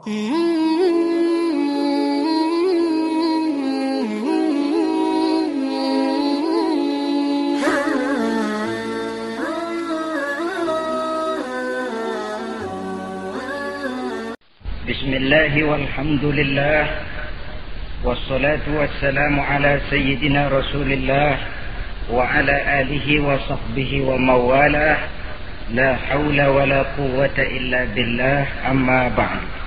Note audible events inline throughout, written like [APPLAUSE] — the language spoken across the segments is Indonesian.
بسم الله والحمد لله والصلاة والسلام على سيدنا رسول الله وعلى آله وصحبه وموالاه. لا حول ولا قوة إلا بالله. أما بعد.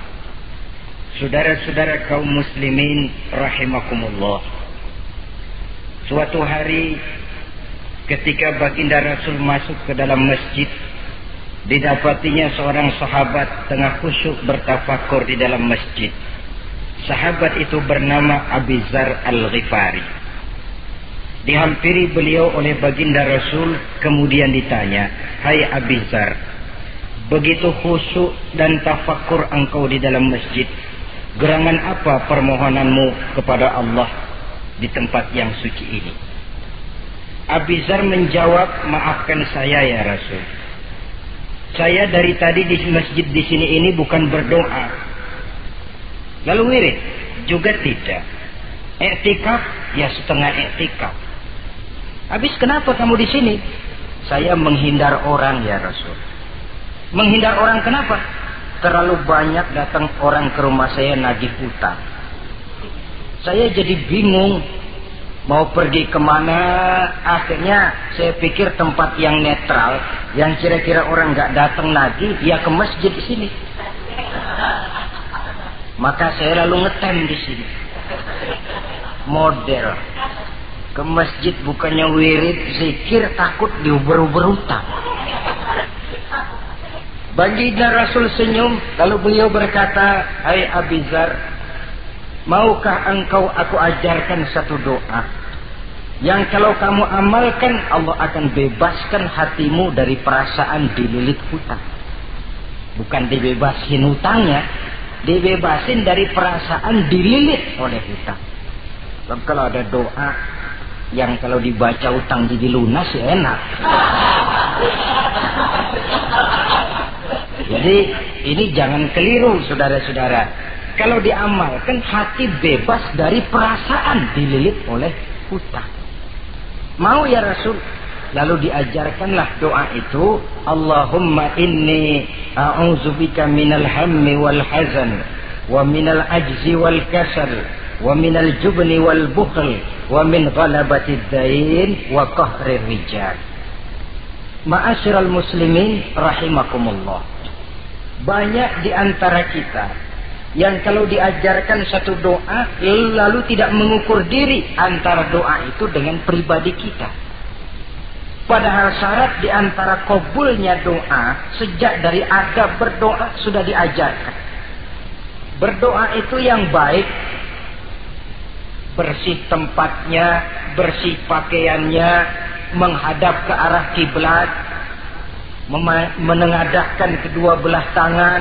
Saudara-saudara kaum muslimin rahimakumullah. Suatu hari ketika baginda Rasul masuk ke dalam masjid Didapatinya seorang sahabat tengah khusyuk bertafakur di dalam masjid. Sahabat itu bernama Abizar Al-Ghifari. Dihampiri beliau oleh baginda Rasul kemudian ditanya Hai Abizar Begitu khusyuk dan tafakur engkau di dalam masjid Gerangan apa permohonanmu kepada Allah di tempat yang suci ini? Abizar menjawab, maafkan saya ya Rasul. Saya dari tadi di masjid di sini ini bukan berdoa. Lalu wirid juga tidak. Ektikaf ya setengah ektikaf. Habis kenapa kamu di sini? Saya menghindar orang ya Rasul. Menghindar orang kenapa? Terlalu banyak datang orang ke rumah saya nagih utang. Saya jadi bingung mau pergi ke mana. Akhirnya saya pikir tempat yang netral, yang kira-kira orang nggak datang lagi, ya ke masjid di sini. Maka saya lalu ngetem di sini. Model. Ke masjid bukannya wirid, zikir, takut diuber-uber utang. Baginda Rasul senyum, lalu beliau berkata, Hai Abizar, maukah engkau aku ajarkan satu doa? Yang kalau kamu amalkan, Allah akan bebaskan hatimu dari perasaan dililit hutang. Bukan dibebasin hutangnya, dibebasin dari perasaan dililit oleh hutang. Sebab kalau ada doa yang kalau dibaca hutang jadi lunas ya enak. [LAUGHS] Jadi ini jangan keliru saudara-saudara. Kalau diamalkan hati bebas dari perasaan dililit oleh hutang. Mau ya Rasul? Lalu diajarkanlah doa itu. Allahumma inni a'udzubika minal hammi wal hazan. Wa minal ajzi wal kasal. Wa minal jubni wal bukhl. Wa min ghalabati dain wa qahri rijal. Ma'asyiral muslimin rahimakumullah banyak di antara kita yang kalau diajarkan satu doa lalu tidak mengukur diri antara doa itu dengan pribadi kita. Padahal syarat di antara kabulnya doa sejak dari adab berdoa sudah diajarkan. Berdoa itu yang baik bersih tempatnya, bersih pakaiannya, menghadap ke arah kiblat, menengadahkan kedua belah tangan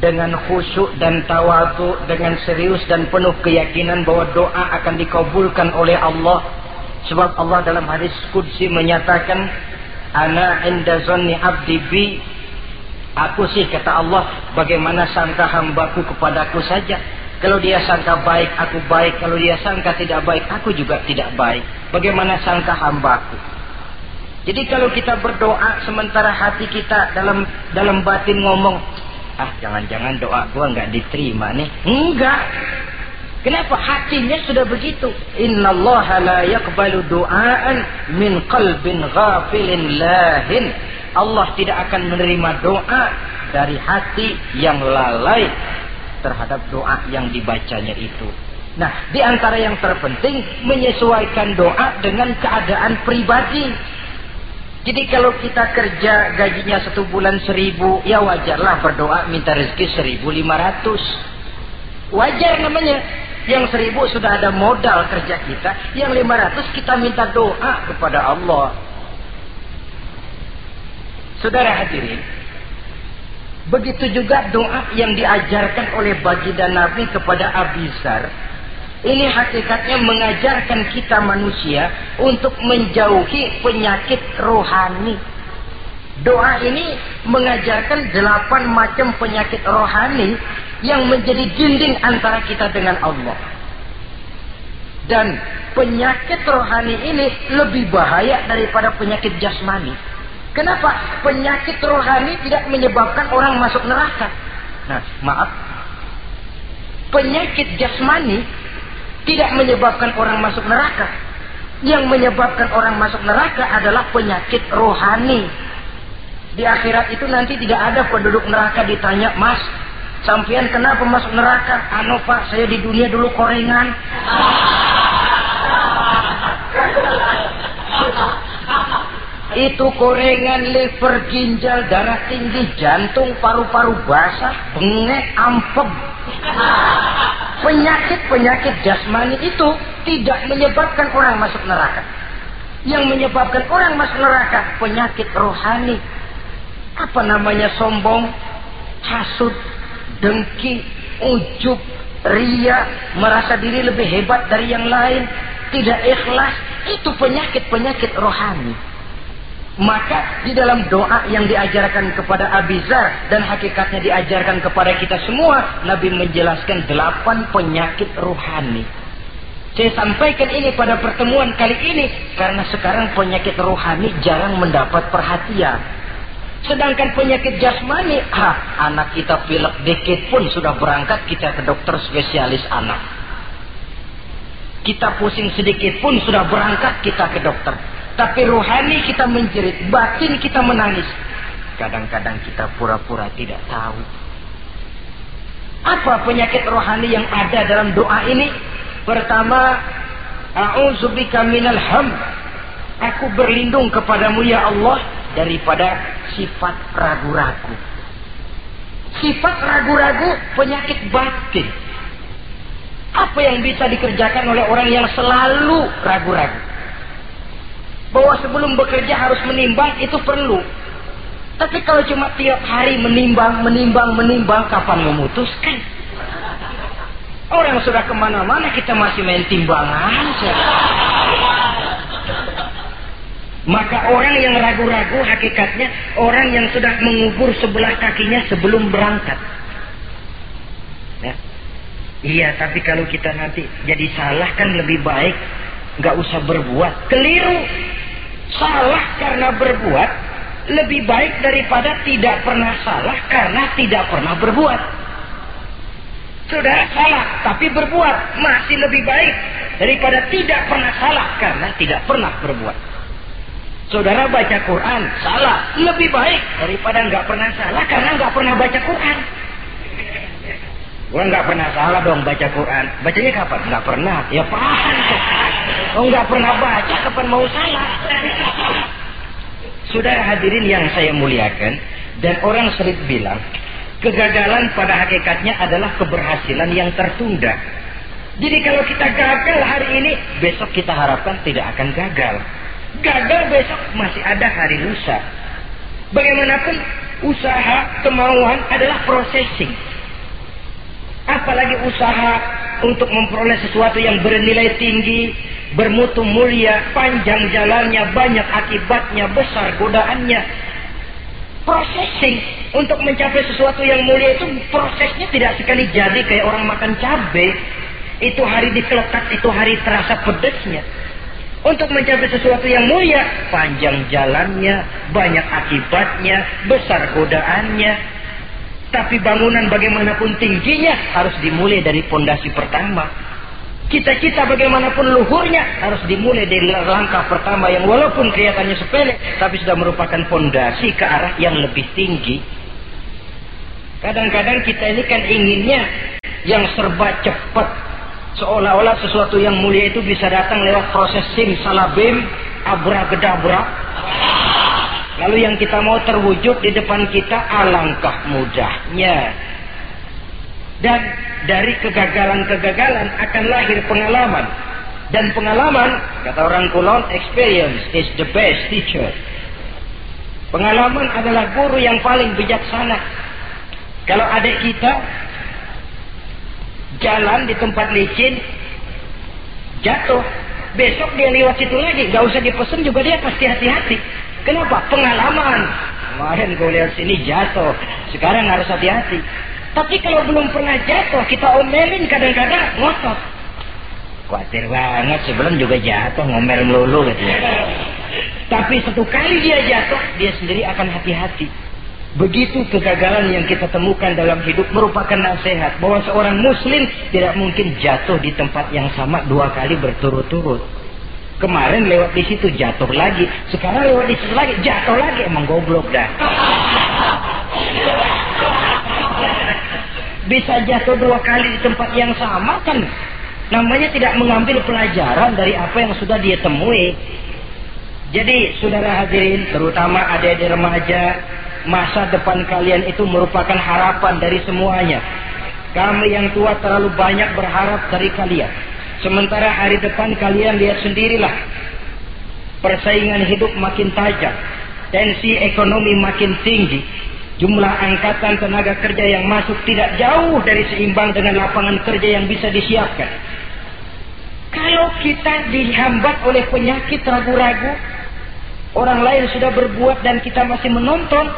dengan khusyuk dan tawadu dengan serius dan penuh keyakinan bahwa doa akan dikabulkan oleh Allah. Sebab Allah dalam hadis kudsi menyatakan ana inda zanni abdi bi. Aku sih kata Allah bagaimana sangka hambaku kepadaku saja? Kalau dia sangka baik aku baik. Kalau dia sangka tidak baik aku juga tidak baik. Bagaimana sangka hambaku jadi kalau kita berdoa sementara hati kita dalam dalam batin ngomong, ah jangan-jangan doa gua nggak diterima nih. Enggak. Kenapa hatinya sudah begitu? Innallaha la yaqbalu du'aan min qalbin ghafilin lahin. Allah tidak akan menerima doa dari hati yang lalai terhadap doa yang dibacanya itu. Nah, di antara yang terpenting menyesuaikan doa dengan keadaan pribadi. Jadi kalau kita kerja gajinya satu bulan seribu, ya wajarlah berdoa minta rezeki seribu lima ratus. Wajar namanya. Yang seribu sudah ada modal kerja kita, yang lima ratus kita minta doa kepada Allah. Saudara hadirin, begitu juga doa yang diajarkan oleh baginda Nabi kepada Abizar ini hakikatnya mengajarkan kita manusia untuk menjauhi penyakit rohani. Doa ini mengajarkan delapan macam penyakit rohani yang menjadi dinding antara kita dengan Allah. Dan penyakit rohani ini lebih bahaya daripada penyakit jasmani. Kenapa? Penyakit rohani tidak menyebabkan orang masuk neraka. Nah, maaf. Penyakit jasmani tidak menyebabkan orang masuk neraka. Yang menyebabkan orang masuk neraka adalah penyakit rohani. Di akhirat itu nanti tidak ada penduduk neraka ditanya, Mas, sampean kenapa masuk neraka? Anu pak, saya di dunia dulu korengan. [LAUGHS] Itu korengan, liver, ginjal, darah tinggi, jantung, paru-paru basah, bengek, ampem. Penyakit-penyakit jasmani itu tidak menyebabkan orang masuk neraka. Yang menyebabkan orang masuk neraka penyakit rohani. Apa namanya sombong, hasut, dengki, ujub, ria, merasa diri lebih hebat dari yang lain, tidak ikhlas, itu penyakit-penyakit rohani. Maka di dalam doa yang diajarkan kepada Abizar dan hakikatnya diajarkan kepada kita semua, Nabi menjelaskan delapan penyakit rohani. Saya sampaikan ini pada pertemuan kali ini karena sekarang penyakit rohani jarang mendapat perhatian. Sedangkan penyakit jasmani, ah, anak kita pilek dikit pun sudah berangkat kita ke dokter spesialis anak. Kita pusing sedikit pun sudah berangkat kita ke dokter. Tapi rohani kita menjerit, batin kita menangis. Kadang-kadang kita pura-pura tidak tahu. Apa penyakit rohani yang ada dalam doa ini? Pertama, A'udzubika minal ham. Aku berlindung kepadamu ya Allah daripada sifat ragu-ragu. Sifat ragu-ragu penyakit batin. Apa yang bisa dikerjakan oleh orang yang selalu ragu-ragu? Bahwa sebelum bekerja harus menimbang itu perlu. Tapi kalau cuma tiap hari menimbang, menimbang, menimbang, kapan memutuskan? Orang sudah ke mana-mana kita masih main timbangan. Maka orang yang ragu-ragu hakikatnya orang yang sudah mengubur sebelah kakinya sebelum berangkat. Ya. Iya, tapi kalau kita nanti jadi salah kan lebih baik nggak usah berbuat. Keliru salah karena berbuat lebih baik daripada tidak pernah salah karena tidak pernah berbuat. Saudara salah tapi berbuat masih lebih baik daripada tidak pernah salah karena tidak pernah berbuat. Saudara baca Quran salah lebih baik daripada nggak pernah salah karena nggak pernah baca Quran. Gua nggak pernah salah dong baca Quran. Bacanya kapan? Nggak pernah. Ya paham. Oh nggak pernah baca kapan mau salah. Saudara hadirin yang saya muliakan dan orang sering bilang kegagalan pada hakikatnya adalah keberhasilan yang tertunda. Jadi kalau kita gagal hari ini, besok kita harapkan tidak akan gagal. Gagal besok masih ada hari lusa. Bagaimanapun usaha kemauan adalah processing apalagi usaha untuk memperoleh sesuatu yang bernilai tinggi, bermutu mulia, panjang jalannya, banyak akibatnya, besar godaannya. Processing untuk mencapai sesuatu yang mulia itu prosesnya tidak sekali jadi kayak orang makan cabai. Itu hari dikelekat, itu hari terasa pedesnya. Untuk mencapai sesuatu yang mulia, panjang jalannya, banyak akibatnya, besar godaannya, tapi bangunan bagaimanapun tingginya harus dimulai dari pondasi pertama. Cita-cita bagaimanapun luhurnya harus dimulai dari langkah pertama yang walaupun kelihatannya sepele tapi sudah merupakan pondasi ke arah yang lebih tinggi. Kadang-kadang kita ini kan inginnya yang serba cepat. Seolah-olah sesuatu yang mulia itu bisa datang lewat proses sim salabim, abra-gedabra, Lalu yang kita mau terwujud di depan kita alangkah mudahnya. Dan dari kegagalan-kegagalan akan lahir pengalaman. Dan pengalaman, kata orang kulon, experience is the best teacher. Pengalaman adalah guru yang paling bijaksana. Kalau adik kita jalan di tempat licin, jatuh, besok dia lewat situ lagi, gak usah dipesan juga dia pasti hati-hati. Kenapa? Pengalaman. Kemarin gue lihat sini jatuh. Sekarang harus hati-hati. Tapi kalau belum pernah jatuh, kita omelin kadang-kadang ngotot. Khawatir banget sebelum juga jatuh ngomel melulu gitu. Tapi satu kali dia jatuh, dia sendiri akan hati-hati. Begitu kegagalan yang kita temukan dalam hidup merupakan nasihat bahwa seorang muslim tidak mungkin jatuh di tempat yang sama dua kali berturut-turut. Kemarin lewat di situ jatuh lagi, sekarang lewat di situ lagi jatuh lagi emang goblok dah. Bisa jatuh dua kali di tempat yang sama kan namanya tidak mengambil pelajaran dari apa yang sudah dia temui. Jadi saudara hadirin terutama adik-adik remaja masa depan kalian itu merupakan harapan dari semuanya. Kami yang tua terlalu banyak berharap dari kalian. Sementara hari depan kalian lihat sendirilah. Persaingan hidup makin tajam. Tensi ekonomi makin tinggi. Jumlah angkatan tenaga kerja yang masuk tidak jauh dari seimbang dengan lapangan kerja yang bisa disiapkan. Kalau kita dihambat oleh penyakit ragu-ragu, orang lain sudah berbuat dan kita masih menonton,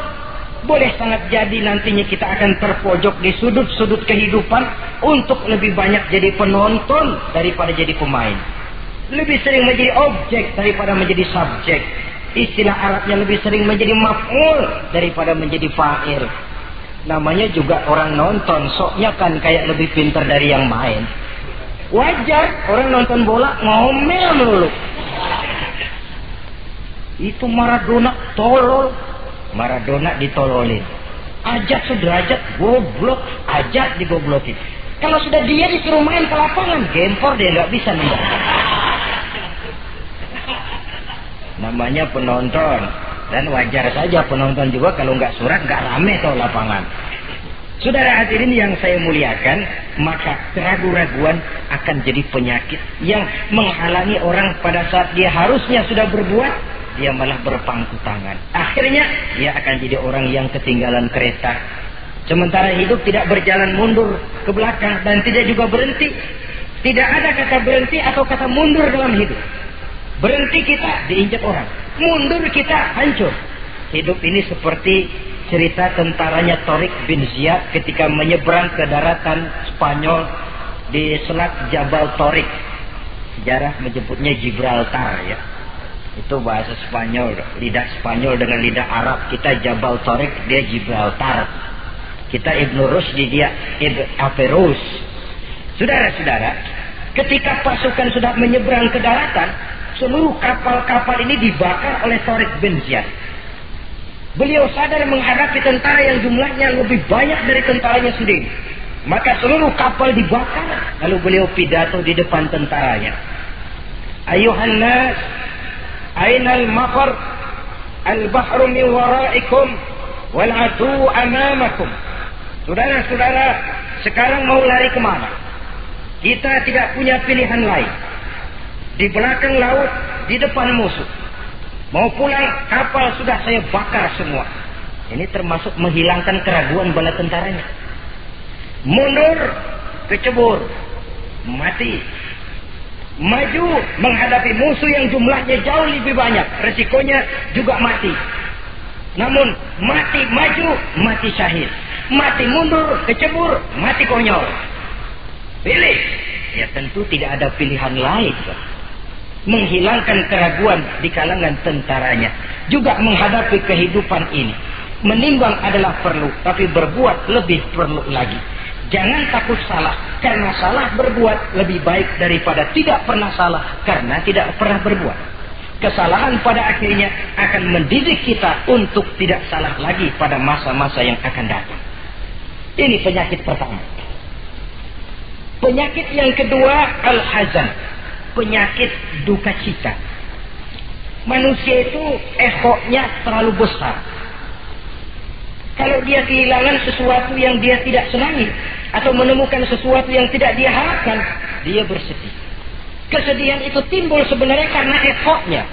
boleh sangat jadi nantinya kita akan terpojok di sudut-sudut kehidupan untuk lebih banyak jadi penonton daripada jadi pemain. Lebih sering menjadi objek daripada menjadi subjek. Istilah Arabnya lebih sering menjadi maf'ul daripada menjadi fa'il. Namanya juga orang nonton, soknya kan kayak lebih pintar dari yang main. Wajar orang nonton bola ngomel melulu. Itu Maradona tolol, Maradona ditololin. Ajat sederajat goblok, ajat digoblokin. Kalau sudah dia disuruh main ke lapangan, gempor dia nggak bisa nih. Namanya penonton dan wajar saja penonton juga kalau nggak surat nggak rame tuh lapangan. Saudara hadirin yang saya muliakan, maka keraguan-raguan akan jadi penyakit yang menghalangi orang pada saat dia harusnya sudah berbuat, dia malah berpangku tangan. Akhirnya dia akan jadi orang yang ketinggalan kereta. Sementara hidup tidak berjalan mundur ke belakang dan tidak juga berhenti. Tidak ada kata berhenti atau kata mundur dalam hidup. Berhenti kita diinjak orang. Mundur kita hancur. Hidup ini seperti cerita tentaranya Torik bin Ziyad ketika menyeberang ke daratan Spanyol di Selat Jabal Torik. Sejarah menyebutnya Gibraltar ya itu bahasa Spanyol lidah Spanyol dengan lidah Arab. Kita Jabal Tariq dia Gibraltar kita Ibnu Rusdi dia Ibn Averus. Saudara-saudara ketika pasukan sudah menyeberang ke daratan seluruh kapal-kapal ini dibakar oleh Tariq bin Ziyad. Beliau sadar menghadapi tentara yang jumlahnya lebih banyak dari tentaranya sendiri. Maka seluruh kapal dibakar lalu beliau pidato di depan tentaranya. Ayuhan nas Ainal mafar Al-bahru min waraikum Wal adu amamakum Saudara-saudara Sekarang mau lari ke mana? Kita tidak punya pilihan lain. Di belakang laut Di depan musuh. Mau pulang kapal sudah saya bakar semua. Ini termasuk menghilangkan keraguan bala tentaranya. Mundur Kecebur. Mati maju menghadapi musuh yang jumlahnya jauh lebih banyak. Resikonya juga mati. Namun mati maju mati syahid. Mati mundur kecebur mati konyol. Pilih. Ya tentu tidak ada pilihan lain menghilangkan keraguan di kalangan tentaranya. Juga menghadapi kehidupan ini. Menimbang adalah perlu tapi berbuat lebih perlu lagi Jangan takut salah, karena salah berbuat lebih baik daripada tidak pernah salah, karena tidak pernah berbuat. Kesalahan pada akhirnya akan mendidik kita untuk tidak salah lagi pada masa-masa yang akan datang. Ini penyakit pertama. Penyakit yang kedua, al-hazan. Penyakit duka cita. Manusia itu ehoknya terlalu besar. Kalau dia kehilangan sesuatu yang dia tidak senangi, atau menemukan sesuatu yang tidak dia harapkan, dia bersedih. Kesedihan itu timbul sebenarnya karena effortnya.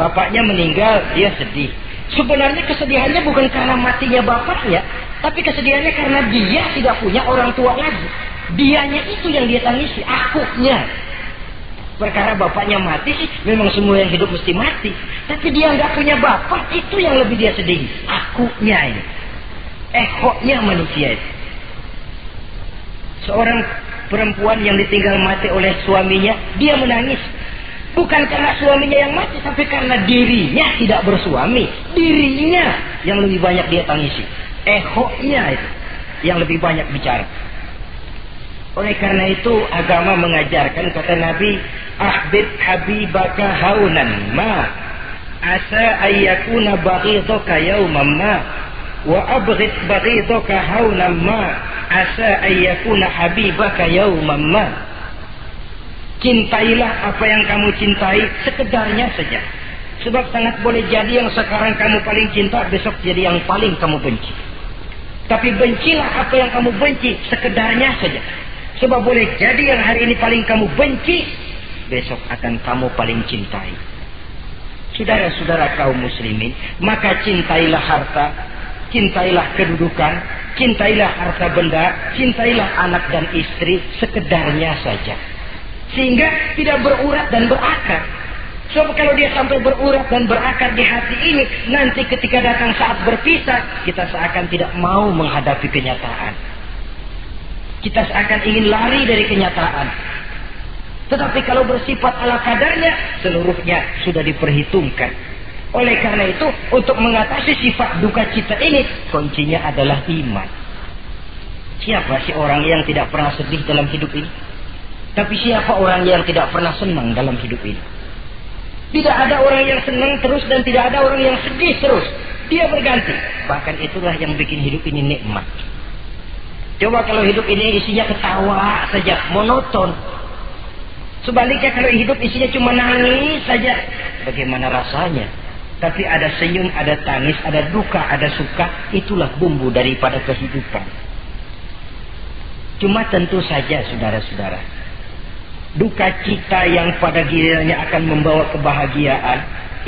Bapaknya meninggal, dia sedih. Sebenarnya kesedihannya bukan karena matinya bapaknya, tapi kesedihannya karena dia tidak punya orang tua lagi. Dianya itu yang dia tangisi, akunya. Perkara bapaknya mati sih, memang semua yang hidup mesti mati. Tapi dia nggak punya bapak, itu yang lebih dia sedih. Akunya ini. Ehoknya manusia itu. Seorang perempuan yang ditinggal mati oleh suaminya, dia menangis. Bukan karena suaminya yang mati, tapi karena dirinya tidak bersuami. Dirinya yang lebih banyak dia tangisi. Ehoknya itu yang lebih banyak bicara. Oleh karena itu agama mengajarkan kata Nabi, "Ahbib habibaka haunan ma asa ayyakuna baghidaka yawman ma wa abghid baghidaka haunan ma asa ayyakuna habibaka yawman ma." Cintailah apa yang kamu cintai sekedarnya saja. Sebab sangat boleh jadi yang sekarang kamu paling cinta besok jadi yang paling kamu benci. Tapi bencilah apa yang kamu benci sekedarnya saja. Sebab boleh jadi yang hari ini paling kamu benci besok akan kamu paling cintai. Saudara-saudara kaum muslimin, maka cintailah harta, cintailah kedudukan, cintailah harta benda, cintailah anak dan istri sekedarnya saja sehingga tidak berurat dan berakar. Sebab kalau dia sampai berurat dan berakar di hati ini, nanti ketika datang saat berpisah, kita seakan tidak mau menghadapi kenyataan. Kita seakan ingin lari dari kenyataan. Tetapi kalau bersifat ala kadarnya, seluruhnya sudah diperhitungkan. Oleh karena itu, untuk mengatasi sifat duka cita ini, kuncinya adalah iman. Siapa sih orang yang tidak pernah sedih dalam hidup ini? Tapi siapa orang yang tidak pernah senang dalam hidup ini? Tidak ada orang yang senang terus dan tidak ada orang yang sedih terus. Dia berganti. Bahkan itulah yang bikin hidup ini nikmat. Coba kalau hidup ini isinya ketawa saja, monoton. Sebaliknya kalau hidup isinya cuma nangis saja, bagaimana rasanya? Tapi ada senyum, ada tangis, ada duka, ada suka, itulah bumbu daripada kehidupan. Cuma tentu saja saudara-saudara, duka cita yang pada gilirannya akan membawa kebahagiaan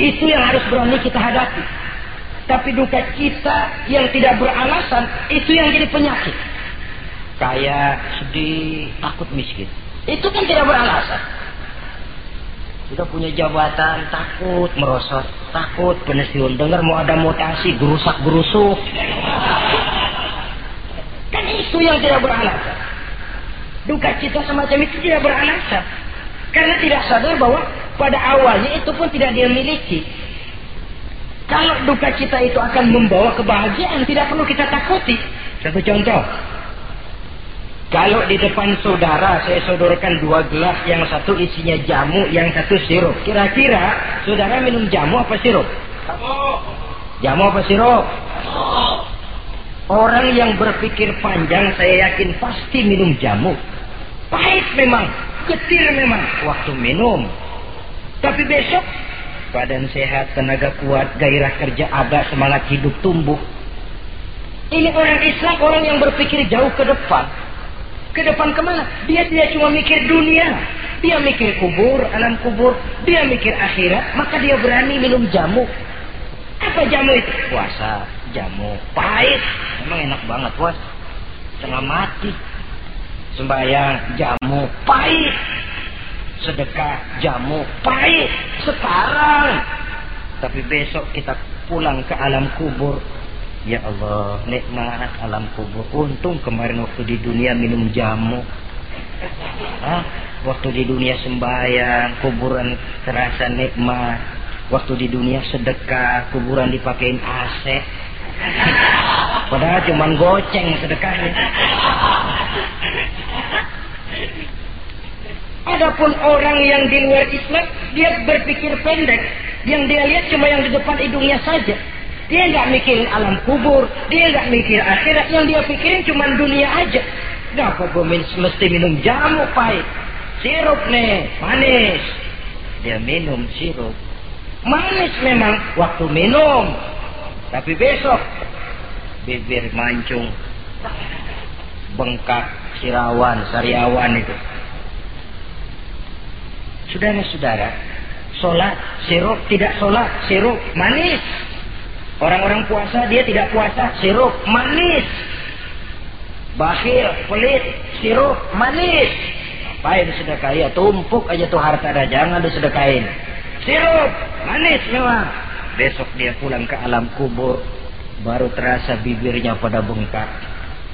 itu yang harus berani kita hadapi tapi duka cita yang tidak beralasan itu yang jadi penyakit kayak sedih takut miskin itu kan tidak beralasan kita punya jabatan takut merosot takut pensiun dengar mau ada mutasi gerusak gerusuk kan itu yang tidak beralasan Duka cita semacam itu tidak beralasan. Karena tidak sadar bahwa pada awalnya itu pun tidak dia miliki. Kalau duka cita itu akan membawa kebahagiaan, tidak perlu kita takuti. Satu contoh. Kalau di depan saudara saya sodorkan dua gelas, yang satu isinya jamu, yang satu sirup. Kira-kira saudara minum jamu apa sirup? Jamu apa sirup? Orang yang berpikir panjang saya yakin pasti minum jamu. Pahit memang, getir memang waktu minum. Tapi besok badan sehat, tenaga kuat, gairah kerja ada, semangat hidup tumbuh. Ini orang Islam, orang yang berpikir jauh ke depan. Ke depan ke mana? Dia tidak cuma mikir dunia. Dia mikir kubur, alam kubur. Dia mikir akhirat. Maka dia berani minum jamu. Apa jamu itu? Puasa, jamu. Pahit. Emang enak banget puas. Tengah mati sembahyang jamu pahit sedekah jamu pahit sekarang tapi besok kita pulang ke alam kubur ya Allah nikmat alam kubur untung kemarin waktu di dunia minum jamu Hah? waktu di dunia sembahyang kuburan terasa nikmat waktu di dunia sedekah kuburan dipakein AC padahal cuman goceng sedekahnya Adapun orang yang di luar Islam, dia berpikir pendek. Yang dia lihat cuma yang di depan hidungnya saja. Dia nggak mikirin alam kubur, dia nggak mikir akhirat. Yang dia pikirin cuma dunia aja. Kenapa gue mesti minum jamu pahit? Sirup nih, manis. Dia minum sirup. Manis memang waktu minum. Tapi besok bibir mancung, bengkak, sirawan, sariawan itu. Saudara-saudara, sholat, sirup, tidak sholat, sirup, manis. Orang-orang puasa, dia tidak puasa, sirup, manis. Bakhil, pelit, sirup, manis. Apain sedekah? Ya tumpuk aja tuh harta dah, jangan disedekahin. Sirup, manis memang. Besok dia pulang ke alam kubur, baru terasa bibirnya pada bengkak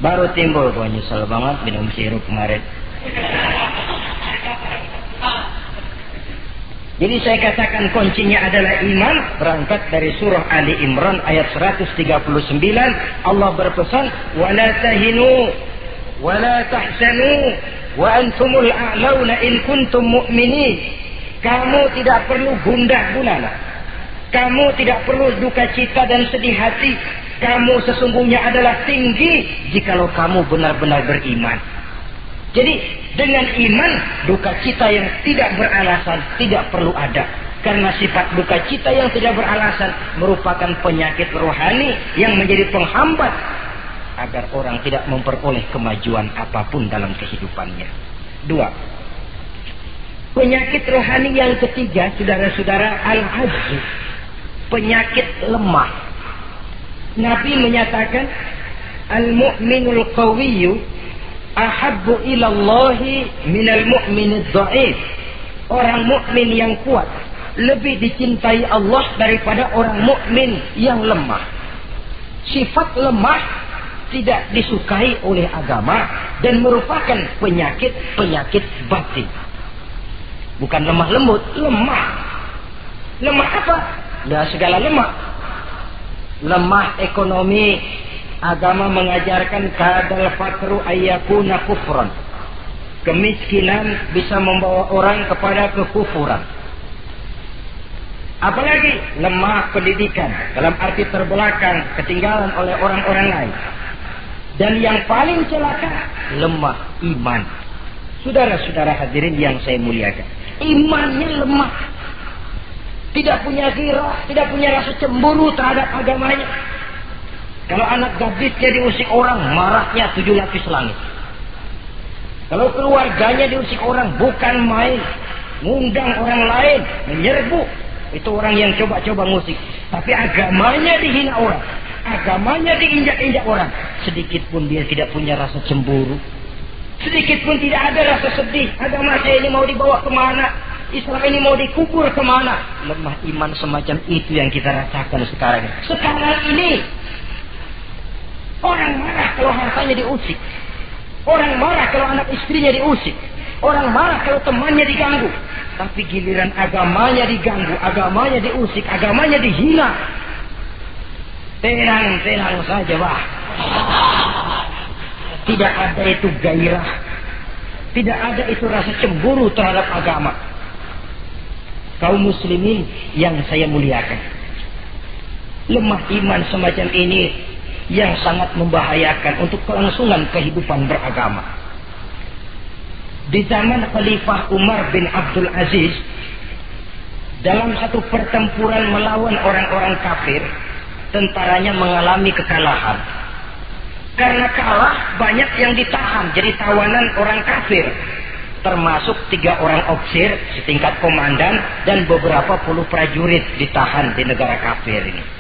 Baru timbul, gue nyesel banget minum sirup kemarin. Jadi saya katakan kuncinya adalah iman. Berangkat dari surah Ali Imran ayat 139 Allah berpesan wala tahinu wala tahzanu wa antumul a'launa in kuntum mu'minin. Kamu tidak perlu gundah gulana. Kamu tidak perlu duka cita dan sedih hati. Kamu sesungguhnya adalah tinggi jikalau kamu benar-benar beriman jadi dengan iman duka cita yang tidak beralasan tidak perlu ada. Karena sifat duka cita yang tidak beralasan merupakan penyakit rohani yang menjadi penghambat agar orang tidak memperoleh kemajuan apa pun dalam kehidupannya. Dua. Penyakit rohani yang ketiga, saudara-saudara, al-ajzu. Penyakit lemah. Nabi menyatakan, al-mu'minul qawiyyu ahabbu ilallahi minal mu'min dhaif. Orang mukmin yang kuat lebih dicintai Allah daripada orang mukmin yang lemah. Sifat lemah tidak disukai oleh agama dan merupakan penyakit-penyakit batin. Bukan lemah lembut, lemah. Lemah apa? Ya segala lemah. Lemah ekonomi, agama mengajarkan kadal fakru ayyakuna kufran. Kemiskinan bisa membawa orang kepada kekufuran. Apalagi lemah pendidikan dalam arti terbelakang, ketinggalan oleh orang-orang lain. Dan yang paling celaka, lemah iman. Saudara-saudara hadirin yang saya muliakan. Imannya lemah. Tidak punya gira, tidak punya rasa cemburu terhadap agamanya kalau anak gadisnya diusik orang, marahnya tujuh lapis langit. Kalau keluarganya diusik orang, bukan main. Ngundang orang lain, menyerbu. Itu orang yang coba-coba musik. Tapi agamanya dihina orang. Agamanya diinjak-injak orang. Sedikit pun dia tidak punya rasa cemburu. Sedikit pun tidak ada rasa sedih. Agama saya ini mau dibawa ke mana? Islam ini mau dikubur ke mana? Lemah iman semacam itu yang kita rasakan sekarang. Sekarang ini Orang marah kalau hartanya diusik. Orang marah kalau anak istrinya diusik. Orang marah kalau temannya diganggu. Tapi giliran agamanya diganggu, agamanya diusik, agamanya dihina. Tenang-tenang saja, bah. Tidak ada itu gairah. Tidak ada itu rasa cemburu terhadap agama. Kaum muslimin yang saya muliakan. Lemah iman semacam ini yang sangat membahayakan untuk kelangsungan kehidupan beragama. Di zaman Khalifah Umar bin Abdul Aziz, dalam satu pertempuran melawan orang-orang kafir, tentaranya mengalami kekalahan. Karena kalah, banyak yang ditahan jadi tawanan orang kafir. Termasuk tiga orang ofisir setingkat komandan dan beberapa puluh prajurit ditahan di negara kafir ini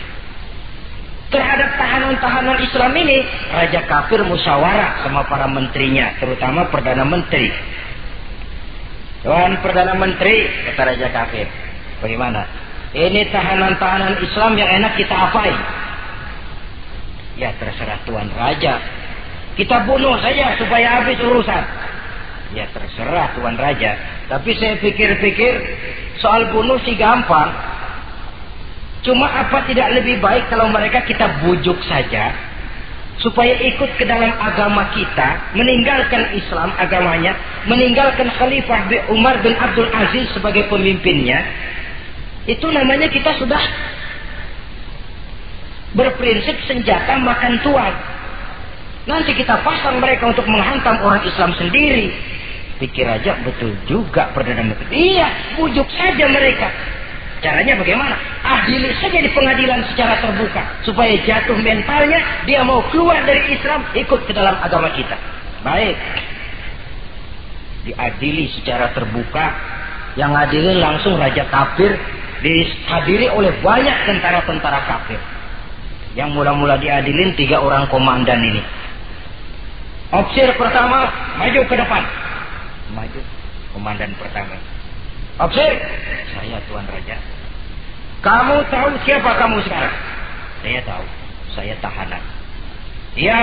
terhadap tahanan-tahanan Islam ini raja kafir musyawarah sama para menterinya terutama perdana menteri. Tuan perdana menteri kata raja kafir bagaimana? Ini tahanan-tahanan Islam yang enak kita apain? Ya terserah tuan raja. Kita bunuh saja supaya habis urusan. Ya terserah tuan raja. Tapi saya pikir-pikir soal bunuh sih gampang Cuma apa tidak lebih baik kalau mereka kita bujuk saja supaya ikut ke dalam agama kita, meninggalkan Islam agamanya, meninggalkan Khalifah Umar bin Abdul Aziz sebagai pemimpinnya. Itu namanya kita sudah berprinsip senjata makan tuan. Nanti kita pasang mereka untuk menghantam orang Islam sendiri. Pikir aja betul juga Perdana Menteri. Iya, bujuk saja mereka. Caranya bagaimana? Adili saja di pengadilan secara terbuka. Supaya jatuh mentalnya, dia mau keluar dari Islam, ikut ke dalam agama kita. Baik. Diadili secara terbuka. Yang adili langsung Raja Kafir. Dihadiri oleh banyak tentara-tentara kafir. Yang mula-mula diadilin tiga orang komandan ini. Opsir pertama, maju ke depan. Maju. Komandan pertama. Opsir, saya Tuan Raja. Kamu tahu siapa kamu sekarang? Saya tahu. Saya tahanan. Iya,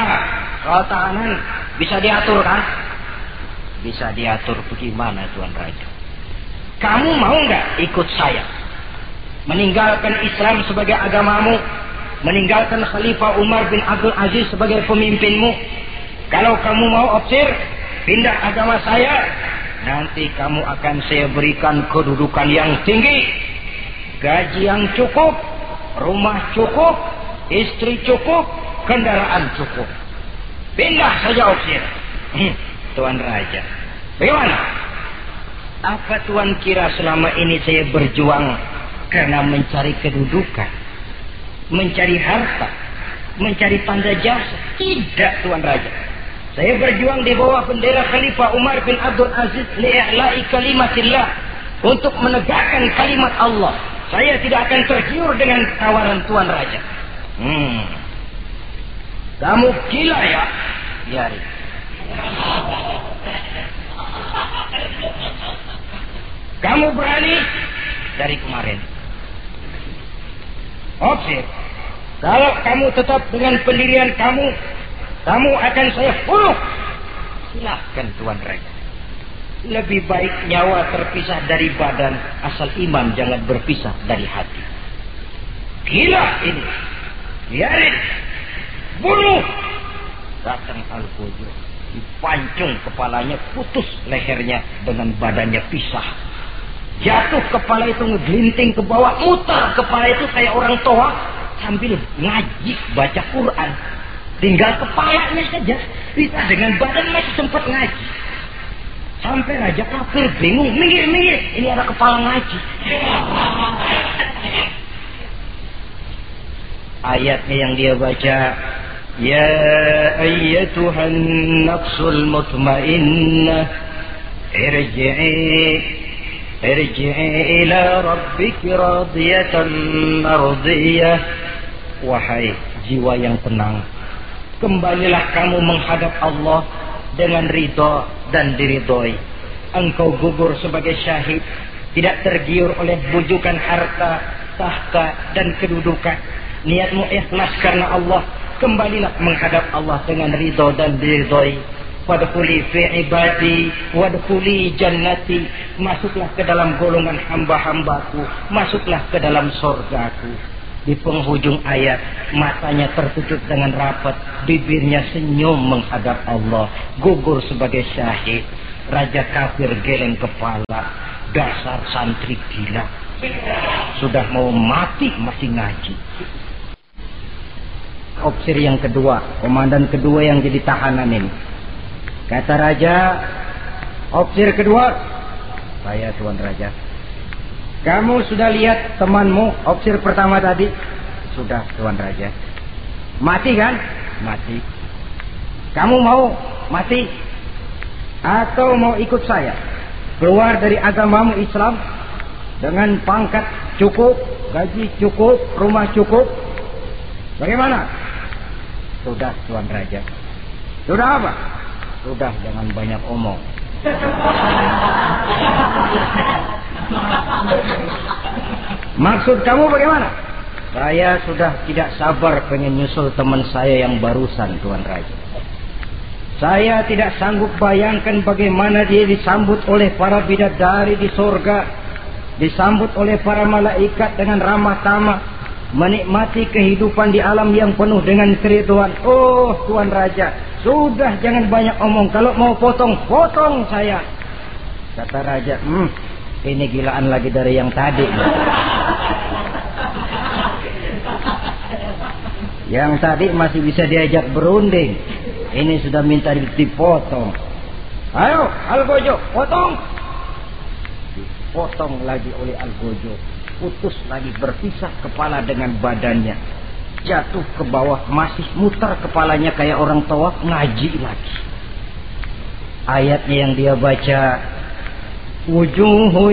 soal tahanan bisa diatur kan? Bisa diatur bagaimana Tuan Raja? Kamu mau nggak ikut saya? Meninggalkan Islam sebagai agamamu, meninggalkan Khalifah Umar bin Abdul Aziz sebagai pemimpinmu. Kalau kamu mau opsir, pindah agama saya, nanti kamu akan saya berikan kedudukan yang tinggi, gaji yang cukup, rumah cukup, istri cukup, kendaraan cukup. Pindah saja opsir. Hmm, Tuan Raja. Bagaimana? Apa Tuan kira selama ini saya berjuang karena mencari kedudukan? Mencari harta? Mencari tanda jasa? Tidak Tuan Raja. Saya berjuang di bawah bendera Khalifah Umar bin Abdul Aziz li'i'la'i kalimatillah untuk menegakkan kalimat Allah. Saya tidak akan tergiur dengan tawaran Tuan Raja. Hmm. Kamu gila ya? Ya, Kamu berani dari kemarin. Oke. Kalau kamu tetap dengan pendirian kamu, kamu akan saya bunuh. Silahkan Tuan Raja. Lebih baik nyawa terpisah dari badan, asal iman jangan berpisah dari hati. Gila ini. Biarin. Bunuh. Datang Al-Qudus. Dipancung kepalanya, putus lehernya dengan badannya pisah. Jatuh kepala itu ngegelinting ke bawah, muter kepala itu kayak orang tua sambil ngaji baca Quran. Tinggal kepalanya saja, bisa dengan badan masih sempat ngaji. Sampai Raja Kafir bingung, minggir-minggir, ini ada kepala ngaji. Ayatnya yang dia baca, Ya ayyatuhan nafsul mutmainnah, irji'i ارجعي إلى ربك راضية مرضية Wahai jiwa yang tenang Kembalilah kamu menghadap Allah Dengan ridho dan diridhoi. Engkau gugur sebagai syahid Tidak tergiur oleh bujukan harta Tahta dan kedudukan. Niatmu ikhlas karena Allah. Kembalilah menghadap Allah dengan ridho dan diridhoi. Wadkhuli fi ibadi wadkhuli jannati. Masuklah ke dalam golongan hamba-hambaku masuklah ke dalam sorgaku di penghujung ayat matanya tertutup dengan rapat bibirnya senyum menghadap Allah gugur sebagai syahid. Raja kafir geleng kepala dasar santri gila. Sudah mau mati masih ngaji. Opsir yang kedua komandan kedua yang jadi tahanan ini. Kata raja, opsir kedua, saya tuan raja. Kamu sudah lihat temanmu opsir pertama tadi? Sudah tuan raja. Mati kan? Mati. Kamu mau mati? Atau mau ikut saya? Keluar dari agamamu Islam dengan pangkat cukup, gaji cukup, rumah cukup. Bagaimana? Sudah tuan raja. Sudah apa? Sudah jangan banyak omong. Maksud kamu bagaimana? Saya sudah tidak sabar pengen nyusul teman saya yang barusan Tuan Raja. Saya tidak sanggup bayangkan bagaimana dia disambut oleh para bidadari di sorga. Disambut oleh para malaikat dengan ramah tamah. Menikmati kehidupan di alam yang penuh dengan keriduan. Oh Tuan Raja. Sudah jangan banyak omong. Kalau mau potong, potong saya. Kata raja, hmm, ini gilaan lagi dari yang tadi. [LAUGHS] Yang tadi masih bisa diajak berunding. Ini sudah minta dipotong. Ayo, Algojo, potong. Dipotong lagi oleh Algojo. Putus lagi berpisah kepala dengan badannya. Jatuh ke bawah masih muter kepalanya kayak orang tua ngaji lagi. Ayatnya yang dia baca wujuhu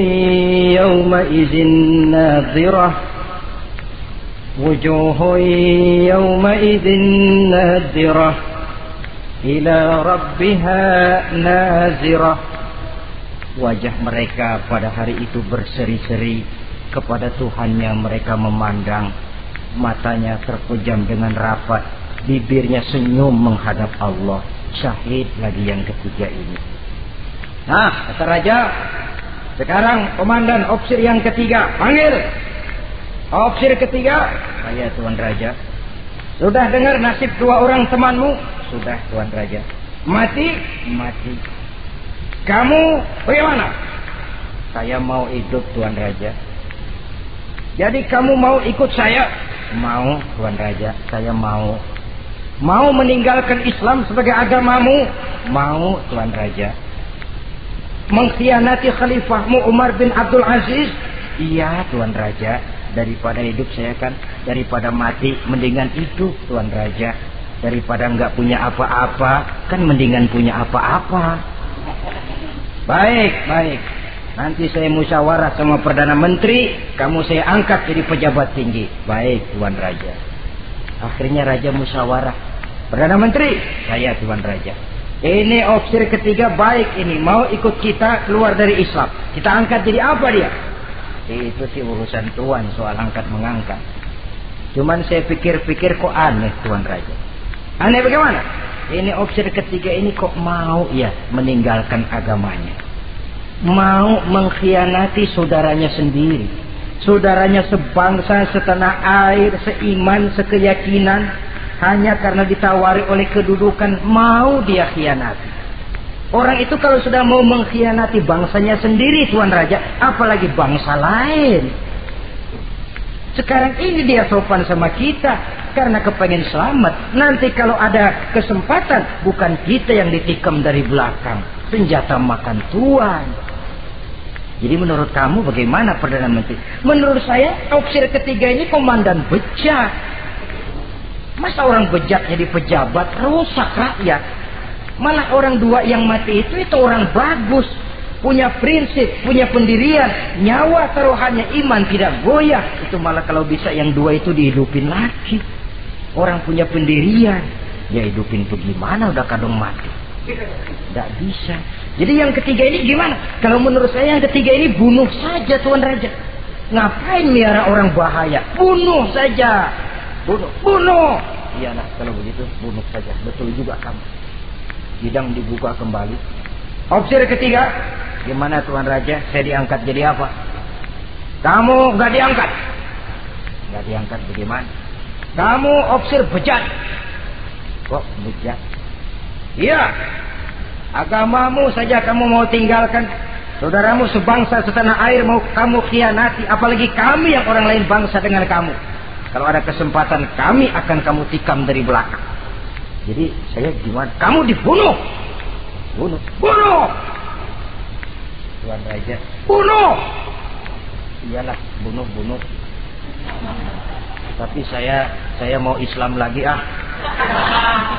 yawma izin nadhirah. Wujuhu yawma izin nadhirah. Ila rabbiha nazirah. Wajah mereka pada hari itu berseri-seri kepada Tuhannya mereka memandang matanya terpejam dengan rapat bibirnya senyum menghadap Allah. Syahid lagi yang ketiga ini. Nah, kata raja, sekarang komandan opsir yang ketiga, panggil. Opsir ketiga, saya Tuan Raja. Sudah dengar nasib dua orang temanmu? Sudah Tuan Raja. Mati? Mati. Kamu bagaimana? Saya mau hidup Tuan Raja. Jadi kamu mau ikut saya? Mau Tuan Raja, saya mau. Mau meninggalkan Islam sebagai agamamu? Mau Tuan Raja. Mengkhianati khalifahmu Umar bin Abdul Aziz? Iya Tuan Raja daripada hidup saya kan daripada mati mendingan hidup tuan raja daripada nggak punya apa-apa kan mendingan punya apa-apa baik baik nanti saya musyawarah sama perdana menteri kamu saya angkat jadi pejabat tinggi baik tuan raja akhirnya raja musyawarah perdana menteri saya tuan raja ini opsi ketiga baik ini mau ikut kita keluar dari Islam kita angkat jadi apa dia itu sih urusan tuan soal angkat mengangkat. Cuman saya pikir-pikir kok aneh tuan raja. Aneh bagaimana? Ini opsi ketiga ini kok mau ya meninggalkan agamanya. Mau mengkhianati saudaranya sendiri. Saudaranya sebangsa, setanah air, seiman, sekeyakinan. Hanya karena ditawari oleh kedudukan mau dia khianati. Orang itu kalau sudah mau mengkhianati bangsanya sendiri Tuan Raja, apalagi bangsa lain. Sekarang ini dia sopan sama kita karena kepengen selamat. Nanti kalau ada kesempatan, bukan kita yang ditikam dari belakang. Senjata makan tuan. Jadi menurut kamu bagaimana Perdana Menteri? Menurut saya opsi ketiga ini komandan bejat. Masa orang bejat jadi pejabat rusak rakyat? Malah orang dua yang mati itu itu orang bagus, punya prinsip, punya pendirian, nyawa taruhannya iman tidak goyah. Itu malah kalau bisa yang dua itu dihidupin lagi. Orang punya pendirian, ya hidupin tuh gimana udah kadang mati. Tidak bisa. Jadi yang ketiga ini gimana? Kalau menurut saya yang ketiga ini bunuh saja Tuan Raja. Ngapain miara orang bahaya? Bunuh saja. Bunuh. Bunuh. Iyalah kalau begitu bunuh saja. Betul juga kamu sidang dibuka kembali. Opsi ketiga, gimana Tuan Raja? Saya diangkat jadi apa? Kamu nggak diangkat, nggak diangkat bagaimana? Kamu opsi bejat. Kok bejat? Iya, agamamu saja kamu mau tinggalkan. Saudaramu sebangsa setanah air mau kamu khianati, apalagi kami yang orang lain bangsa dengan kamu. Kalau ada kesempatan kami akan kamu tikam dari belakang. Jadi saya gimana? Kamu dibunuh. Bunuh. Bunuh. Tuan Raja. Bunuh. Iyalah, bunuh, bunuh. Tapi saya saya mau Islam lagi ah.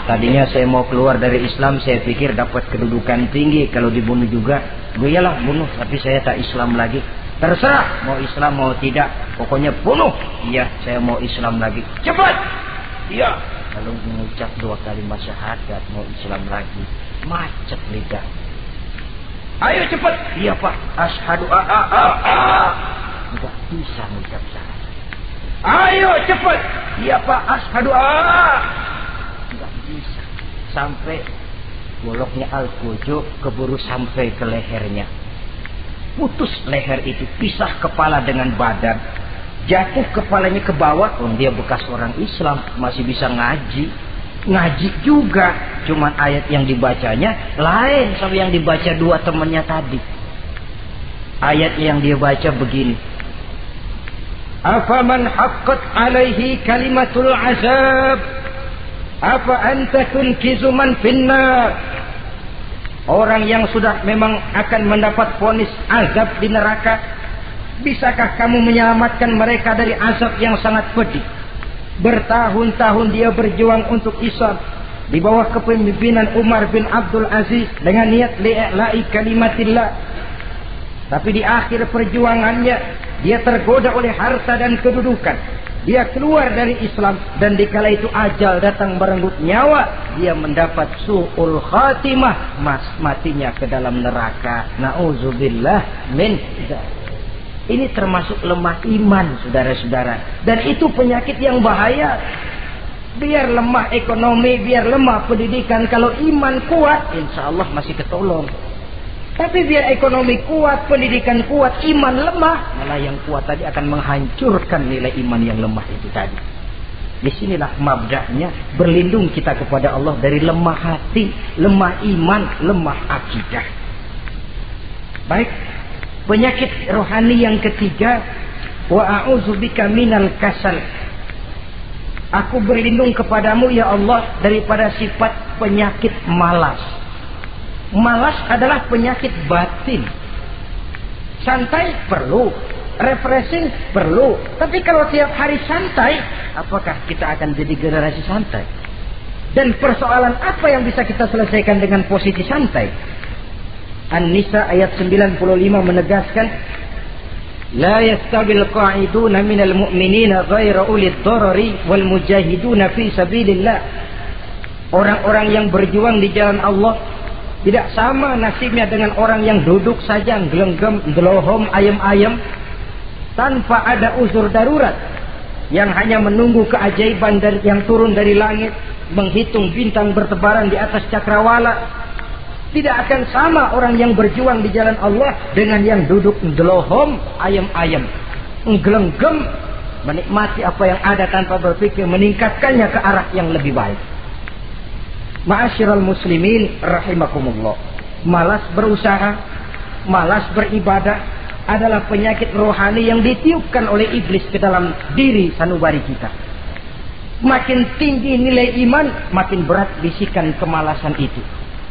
Tadinya saya mau keluar dari Islam, saya pikir dapat kedudukan tinggi kalau dibunuh juga. Gue iyalah bunuh, tapi saya tak Islam lagi. Terserah mau Islam mau tidak, pokoknya bunuh. Iya, saya mau Islam lagi. Cepat. Iya, kalau mengucap dua kalimat syahadat mau Islam lagi macet lidah ayo cepat iya pak ashadu a a a a nggak bisa mengucap ayo cepat. Iya pak. Ashadu a a nggak bisa. Sampai goloknya al-kujo keburu sampai ke lehernya. Putus leher itu pisah kepala dengan badan. Jatuh kepalanya ke bawah. Oh, dia bekas orang Islam. Masih bisa ngaji. Ngaji juga. Cuman ayat yang dibacanya lain sama yang dibaca dua temannya tadi. Ayat yang dia baca begini afaman haqqat alaihi kalimatul azab apa anta tunkizu man orang yang sudah memang akan mendapat ponis azab di neraka Bisakah kamu menyelamatkan mereka dari azab yang sangat pedih? Bertahun-tahun dia berjuang untuk Islam di bawah kepemimpinan Umar bin Abdul Aziz dengan niat li'la'i kalimatillah. Tapi di akhir perjuangannya dia tergoda oleh harta dan kedudukan. Dia keluar dari Islam dan dikala itu ajal datang merenggut nyawa, dia mendapat su'ul khatimah, mas matinya ke dalam neraka. Nauzubillah min ini termasuk lemah iman, saudara-saudara. Dan itu penyakit yang bahaya. Biar lemah ekonomi, biar lemah pendidikan. Kalau iman kuat, insya Allah masih ketolong. Tapi biar ekonomi kuat, pendidikan kuat, iman lemah, malah yang kuat tadi akan menghancurkan nilai iman yang lemah itu tadi. Di sinilah mabdaknya berlindung kita kepada Allah dari lemah hati, lemah iman, lemah akidah. Baik, penyakit rohani yang ketiga, wa a'udzubika minal kasal. Aku berlindung kepadamu ya Allah daripada sifat penyakit malas Malas adalah penyakit batin. Santai perlu, refreshing perlu. Tapi kalau tiap hari santai, apakah kita akan jadi generasi santai? Dan persoalan apa yang bisa kita selesaikan dengan posisi santai? An-Nisa ayat 95 menegaskan لا يستوي القاعدون من المؤمنين غير أولي الضرر والمجاهدون في سبيل الله Orang-orang yang berjuang di jalan Allah tidak sama nasibnya dengan orang yang duduk saja gelenggam, gelohom, ayam-ayam tanpa ada uzur darurat. Yang hanya menunggu keajaiban dari, yang turun dari langit menghitung bintang bertebaran di atas cakrawala. Tidak akan sama orang yang berjuang di jalan Allah dengan yang duduk gelohom, ayam-ayam gelenggam menikmati apa yang ada tanpa berpikir meningkatkannya ke arah yang lebih baik Ma'asyiral muslimin rahimakumullah. Malas berusaha, malas beribadah adalah penyakit rohani yang ditiupkan oleh iblis ke dalam diri sanubari kita. Makin tinggi nilai iman, makin berat bisikan kemalasan itu.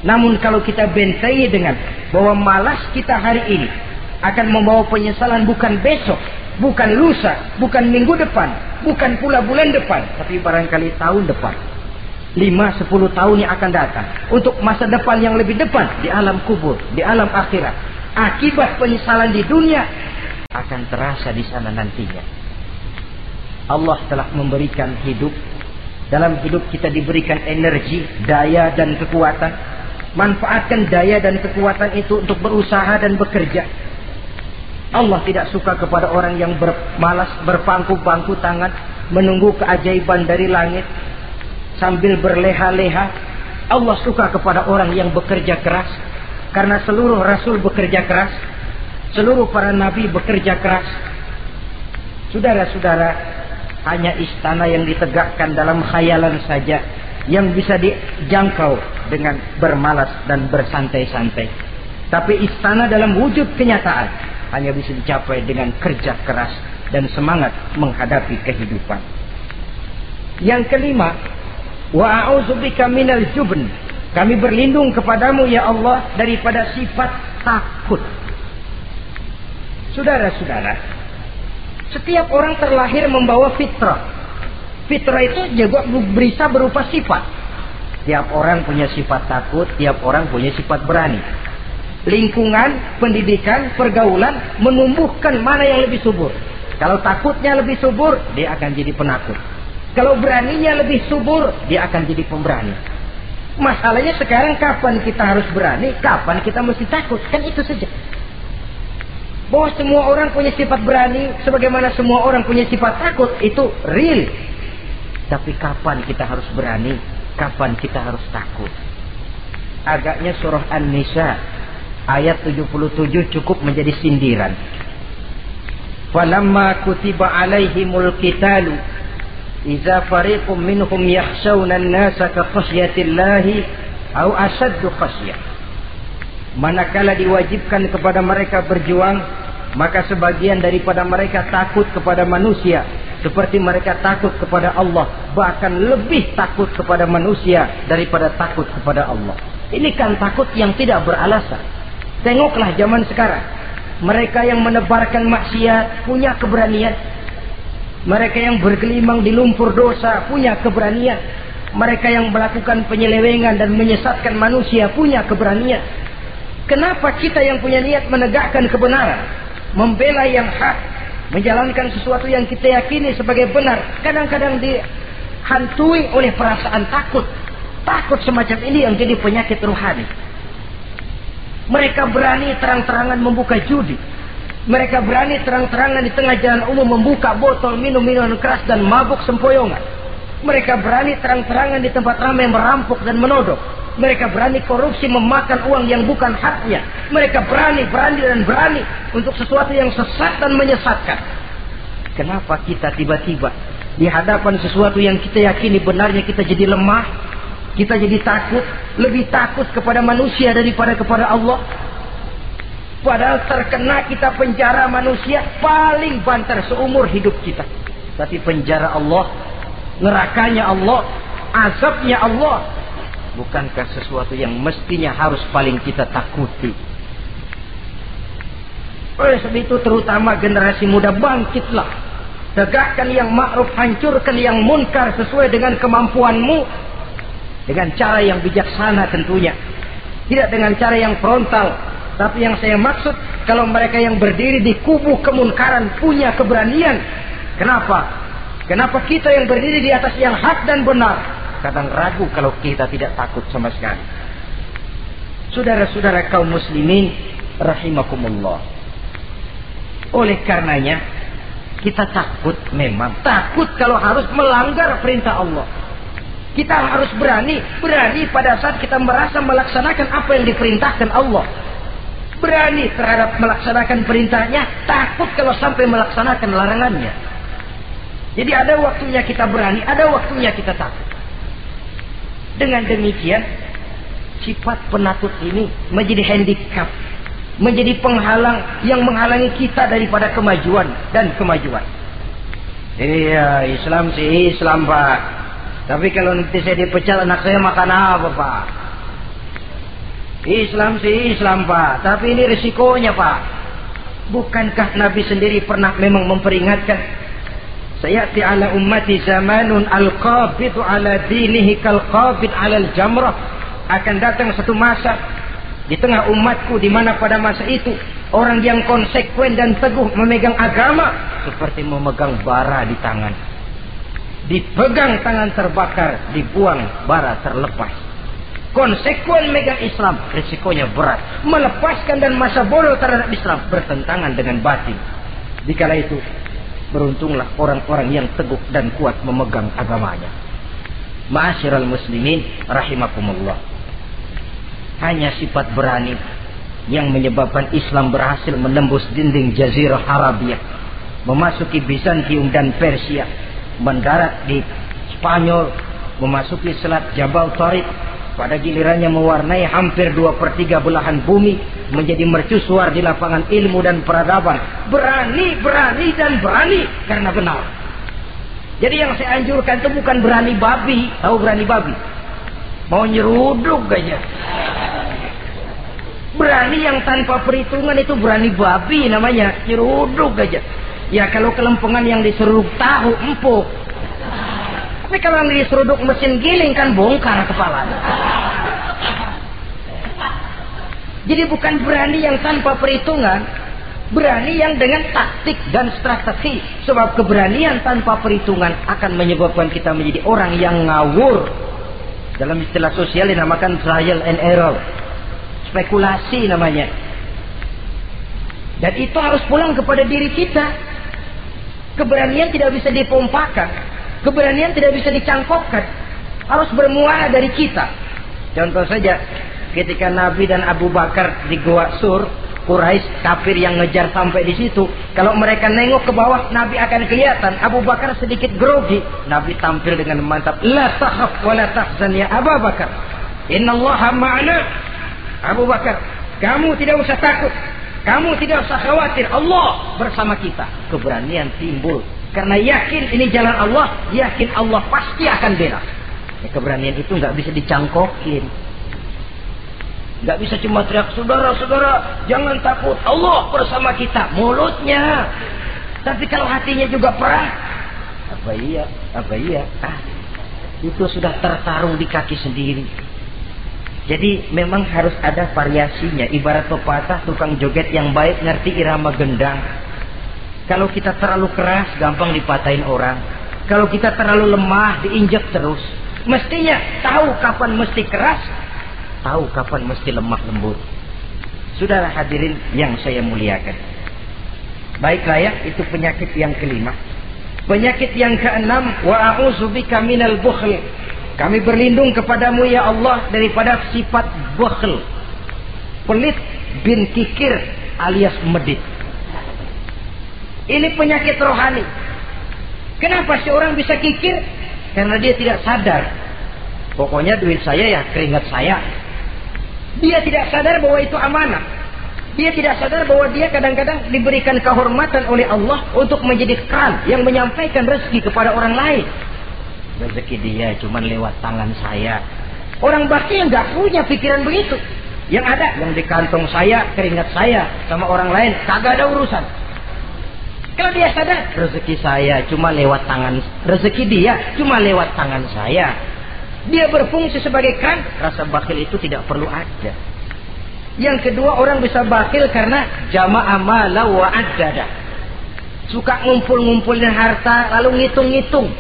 Namun kalau kita bentai dengan bahwa malas kita hari ini akan membawa penyesalan bukan besok, bukan lusa, bukan minggu depan, bukan pula bulan depan, tapi barangkali tahun depan lima sepuluh tahun yang akan datang. Untuk masa depan yang lebih depan di alam kubur di alam akhirat. Akibat penyesalan di dunia akan terasa di sana nantinya. Allah telah memberikan hidup. Dalam hidup kita diberikan energi daya dan kekuatan. Manfaatkan daya dan kekuatan itu untuk berusaha dan bekerja. Allah tidak suka kepada orang yang bermalas berpangku-pangku tangan menunggu keajaiban dari langit sambil berleha-leha. Allah suka kepada orang yang bekerja keras. Karena seluruh rasul bekerja keras. Seluruh para nabi bekerja keras. Saudara-saudara, hanya istana yang ditegakkan dalam khayalan saja yang bisa dijangkau dengan bermalas dan bersantai-santai. Tapi istana dalam wujud kenyataan hanya bisa dicapai dengan kerja keras dan semangat menghadapi kehidupan. Yang kelima, Wa a'udzubika minal jubn. Kami berlindung kepadamu ya Allah daripada sifat takut. Saudara-saudara, setiap orang terlahir membawa fitrah. Fitrah itu juga bisa berupa sifat. Tiap orang punya sifat takut, tiap orang punya sifat berani. Lingkungan, pendidikan, pergaulan menumbuhkan mana yang lebih subur. Kalau takutnya lebih subur, dia akan jadi penakut. Kalau beraninya lebih subur, dia akan jadi pemberani. Masalahnya sekarang kapan kita harus berani, kapan kita mesti takut. Kan itu saja. Bahwa semua orang punya sifat berani, sebagaimana semua orang punya sifat takut, itu real. Tapi kapan kita harus berani, kapan kita harus takut. Agaknya surah An-Nisa ayat 77 cukup menjadi sindiran. Falamma kutiba alaihimul qitalu Iza fariqum minhum yakhshawna an-nasa ka khasyatillahi au asaddu khasyah. Manakala diwajibkan kepada mereka berjuang, maka sebagian daripada mereka takut kepada manusia seperti mereka takut kepada Allah, bahkan lebih takut kepada manusia daripada takut kepada Allah. Ini kan takut yang tidak beralasan. Tengoklah zaman sekarang. Mereka yang menebarkan maksiat punya keberanian mereka yang bergelimang di lumpur dosa punya keberanian. Mereka yang melakukan penyelewengan dan menyesatkan manusia punya keberanian. Kenapa kita yang punya niat menegakkan kebenaran, membela yang hak, menjalankan sesuatu yang kita yakini sebagai benar, kadang-kadang dihantui oleh perasaan takut. Takut semacam ini yang jadi penyakit rohani. Mereka berani terang-terangan membuka judi mereka berani terang-terangan di tengah jalan umum membuka botol minum minuman keras dan mabuk sempoyongan. Mereka berani terang-terangan di tempat ramai merampok dan menodok. Mereka berani korupsi memakan uang yang bukan haknya. Mereka berani, berani dan berani untuk sesuatu yang sesat dan menyesatkan. Kenapa kita tiba-tiba di hadapan sesuatu yang kita yakini benarnya kita jadi lemah, kita jadi takut, lebih takut kepada manusia daripada kepada Allah. Padahal terkena kita penjara manusia paling banter seumur hidup kita. Tapi penjara Allah, nerakanya Allah, azabnya Allah. Bukankah sesuatu yang mestinya harus paling kita takuti? Oleh sebab itu terutama generasi muda bangkitlah Tegakkan yang ma'ruf, hancurkan yang munkar sesuai dengan kemampuanmu. Dengan cara yang bijaksana tentunya. Tidak dengan cara yang frontal. Tapi yang saya maksud, kalau mereka yang berdiri di kubu kemunkaran punya keberanian. Kenapa? Kenapa kita yang berdiri di atas yang hak dan benar? Kadang ragu kalau kita tidak takut sama sekali. Saudara-saudara kaum muslimin, rahimakumullah. Oleh karenanya, kita takut memang. Takut kalau harus melanggar perintah Allah. Kita harus berani. Berani pada saat kita merasa melaksanakan apa yang diperintahkan Allah. Berani terhadap melaksanakan perintahnya. Takut kalau sampai melaksanakan larangannya. Jadi ada waktunya kita berani. Ada waktunya kita takut. Dengan demikian. Sifat penatut ini menjadi handicap menjadi penghalang yang menghalangi kita daripada kemajuan dan kemajuan. Iya, Islam sih Islam pak. Tapi kalau nanti saya dipecat anak saya makan apa pak? Islam sih Islam pak. Tapi ini risikonya pak. Bukankah Nabi sendiri pernah memang memperingatkan? Saya ala ummati zamanun al-qabidu ala dinihi kal-qabid ala al-jamrah. Akan datang satu masa di tengah umatku di mana pada masa itu orang yang konsekuen dan teguh memegang agama seperti memegang bara di tangan. Dipegang tangan terbakar, dibuang bara terlepas. Konsekuen megang Islam, risikonya berat. Melepaskan dan masa bodoh terhadap Islam bertentangan dengan batin. Dikala itu, beruntunglah orang-orang yang teguh dan kuat memegang agamanya. Ma'asyiral muslimin rahimakumullah hanya sifat berani yang menyebabkan Islam berhasil menembus dinding Jazirah Arabia, memasuki Bizantium dan Persia, mendarat di Spanyol, memasuki Selat Jabal Tariq, pada gilirannya mewarnai hampir dua per tiga belahan bumi menjadi mercusuar di lapangan ilmu dan peradaban berani, berani dan berani karena benar jadi yang saya anjurkan itu bukan berani babi tahu berani babi mau nyeruduk aja Berani yang tanpa perhitungan itu berani babi namanya. Nyeruduk aja. Ya kalau kelempengan yang diseruduk tahu empuk. Tapi kalau yang diseruduk mesin giling kan bongkar kepala. Jadi bukan berani yang tanpa perhitungan. Berani yang dengan taktik dan strategi. Sebab keberanian tanpa perhitungan akan menyebabkan kita menjadi orang yang ngawur. Dalam istilah sosial dinamakan trial and error spekulasi namanya. Dan itu harus pulang kepada diri kita. Keberanian tidak bisa dipompakan. Keberanian tidak bisa dicangkokkan. Harus bermuara dari kita. Contoh saja, ketika Nabi dan Abu Bakar di Goa Sur, Quraisy kafir yang ngejar sampai di situ. Kalau mereka nengok ke bawah, Nabi akan kelihatan. Abu Bakar sedikit grogi. Nabi tampil dengan mantap. La tahaf wa la tahzan ya Abu Bakar. Inna Allah ma'ana. Abu Bakar, kamu tidak usah takut. Kamu tidak usah khawatir. Allah bersama kita. Keberanian timbul. Karena yakin ini jalan Allah. Yakin Allah pasti akan bela. Ya, keberanian itu nggak bisa dicangkokin. Nggak bisa cuma teriak, saudara-saudara, jangan takut. Allah bersama kita. Mulutnya. Tapi kalau hatinya juga perang. Apa iya? Apa iya? Ah, itu sudah tertarung di kaki sendiri. Jadi memang harus ada variasinya. Ibarat pepatah tukang joget yang baik ngerti irama gendang. Kalau kita terlalu keras gampang dipatahin orang. Kalau kita terlalu lemah diinjak terus. Mestinya tahu kapan mesti keras, tahu kapan mesti lemah lembut. Saudara hadirin yang saya muliakan. Baiklah ya, itu penyakit yang kelima. Penyakit yang keenam, wa a'udzubika minal bukhl. Kami berlindung kepadamu ya Allah daripada sifat bukhl. Pelit bin kikir alias medit. Ini penyakit rohani. Kenapa seorang bisa kikir? Karena dia tidak sadar. Pokoknya duit saya ya keringat saya. Dia tidak sadar bahwa itu amanah. Dia tidak sadar bahwa dia kadang-kadang diberikan kehormatan oleh Allah untuk menjadi keran yang menyampaikan rezeki kepada orang lain. Rezeki dia cuma lewat tangan saya. Orang bakti yang gak punya pikiran begitu. Yang ada yang di kantong saya, keringat saya sama orang lain, kagak ada urusan. Kalau dia sadar, rezeki saya cuma lewat tangan, rezeki dia cuma lewat tangan saya. Dia berfungsi sebagai keran, rasa bakil itu tidak perlu ada. Yang kedua orang bisa bakhil karena jamaah mala wa adada. Suka ngumpul-ngumpulin harta lalu ngitung-ngitung.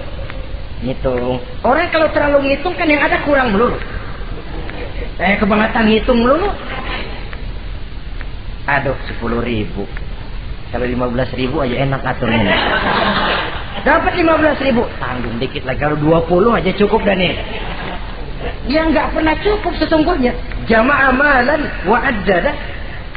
Ngitung. Orang kalau terlalu ngitung kan yang ada kurang melulu. Eh kebangetan ngitung melulu. Aduh 10 ribu. Kalau 15 ribu aja enak aturnya. Dapat 15 ribu. Tanggung dikit lagi. Kalau 20 aja cukup dan nih yang nggak pernah cukup sesungguhnya jamaah malan wa addada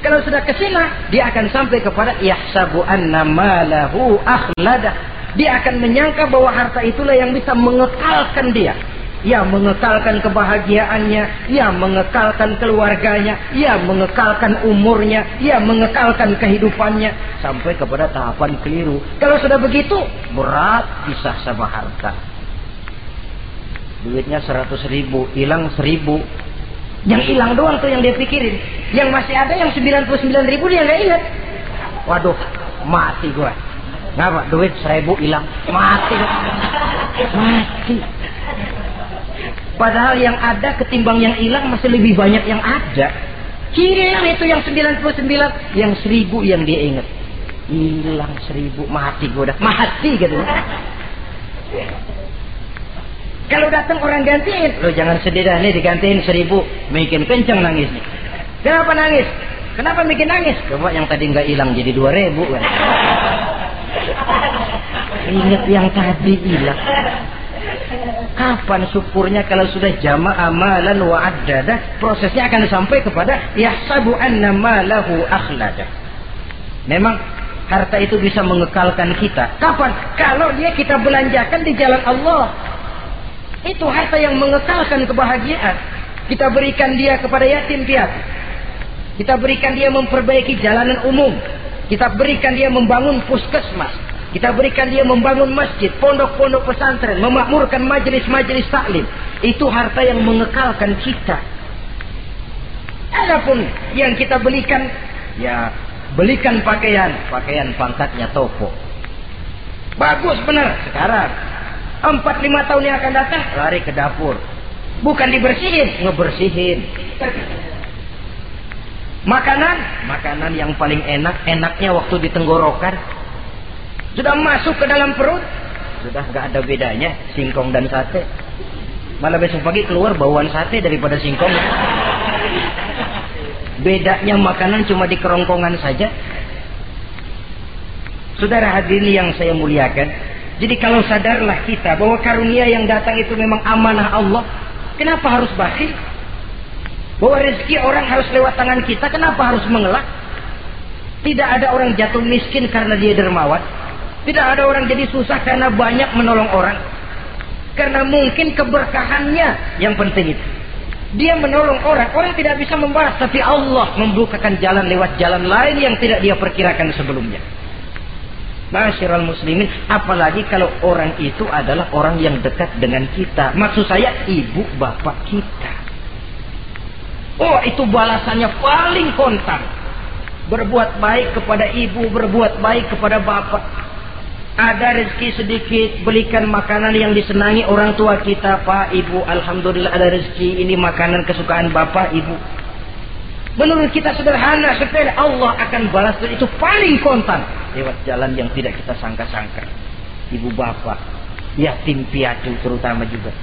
kalau sudah kesina dia akan sampai kepada yahsabu anna malahu akhlada dia akan menyangka bahwa harta itulah yang bisa mengekalkan dia ya mengekalkan kebahagiaannya, ya mengekalkan keluarganya, ya mengekalkan umurnya, ya mengekalkan kehidupannya. Sampai kepada tahapan keliru. Kalau sudah begitu, berat pisah sama harta. Duitnya seratus ribu hilang seribu. Yang hilang doang tuh yang dia pikirin. Yang masih ada yang sembilan puluh sembilan ribu dia nggak ingat. Waduh mati gua. Ngapa? Duit seribu hilang. Mati. Mati padahal yang ada ketimbang yang hilang masih lebih banyak yang ada hilang itu yang sembilan puluh sembilan yang seribu yang dia ingat hilang seribu mati gua udah mati gitu kalau datang orang gantiin, lo jangan sedih dah nih digantiin seribu, bikin kenceng nangis nih. Kenapa nangis? Kenapa bikin nangis? Coba yang tadi nggak hilang jadi dua ribu kan. [LAUGHS] Ingat yang tadi hilang. Kapan syukurnya kalau sudah jama amalan wa addada prosesnya akan sampai kepada yahsabu anna malahu akhlada. Memang harta itu bisa mengekalkan kita. Kapan? Kalau dia kita belanjakan di jalan Allah. Itu harta yang mengekalkan kebahagiaan. Kita berikan dia kepada yatim piatu. Kita berikan dia memperbaiki jalanan umum. Kita berikan dia membangun puskesmas. Kita berikan dia membangun masjid, pondok-pondok pesantren, memakmurkan majelis-majelis taklim. Itu harta yang mengekalkan kita. Adapun yang kita belikan, ya belikan pakaian, pakaian pangkatnya toko. Bagus benar sekarang Empat lima tahun yang akan datang lari ke dapur. Bukan dibersihin, ngebersihin. Makanan, makanan yang paling enak, enaknya waktu di tenggorokan. Sudah masuk ke dalam perut, sudah gak ada bedanya singkong dan sate. Malah besok pagi keluar bauan sate daripada singkong. Bedanya makanan cuma di kerongkongan saja. Saudara hadirin yang saya muliakan, jadi kalau sadarlah kita bahwa karunia yang datang itu memang amanah Allah, kenapa harus bakhil? Bahwa rezeki orang harus lewat tangan kita, kenapa harus mengelak? Tidak ada orang jatuh miskin karena dia dermawan. Tidak ada orang jadi susah karena banyak menolong orang. Karena mungkin keberkahannya yang penting itu. Dia menolong orang, orang tidak bisa membalas, tapi Allah membukakan jalan lewat jalan lain yang tidak dia perkirakan sebelumnya. Masyiral muslimin, apalagi kalau orang itu adalah orang yang dekat dengan kita. Maksud saya ibu bapak kita. Oh, itu balasannya paling kontan. Berbuat baik kepada ibu, berbuat baik kepada bapak. Ada rezeki sedikit, belikan makanan yang disenangi orang tua kita, Pak, Ibu. Alhamdulillah ada rezeki, ini makanan kesukaan Bapak, Ibu. Menurut kita sederhana, sepele Allah akan balas itu paling kontan lewat jalan yang tidak kita sangka-sangka. Ibu bapak, yatim piatu terutama juga.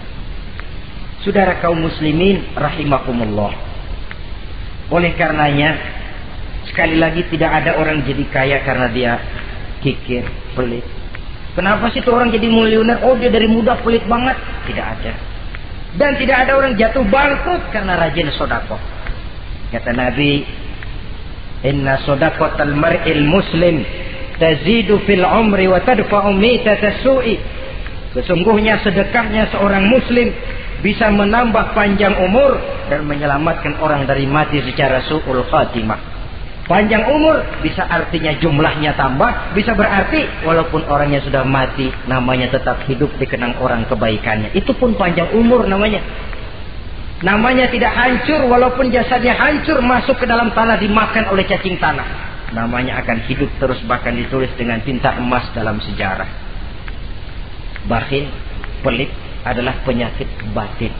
Saudara kaum muslimin rahimakumullah. Oleh karenanya sekali lagi tidak ada orang jadi kaya karena dia kikir, pelit. Kenapa sih tuh orang jadi miliuner? Oh dia dari muda pelit banget. Tidak ada. Dan tidak ada orang jatuh bangkrut karena rajin sodako. Kata Nabi, Inna sodakotal mar'il muslim tazidu fil umri wa tadfa'u su'i. Sesungguhnya sedekahnya seorang muslim bisa menambah panjang umur dan menyelamatkan orang dari mati secara su'ul khatimah. Panjang umur bisa artinya jumlahnya tambah, bisa berarti walaupun orangnya sudah mati, namanya tetap hidup dikenang orang kebaikannya. Itu pun panjang umur namanya. Namanya tidak hancur walaupun jasadnya hancur masuk ke dalam tanah dimakan oleh cacing tanah. Namanya akan hidup terus bahkan ditulis dengan tinta emas dalam sejarah. Bakhil, pelit adalah penyakit batin.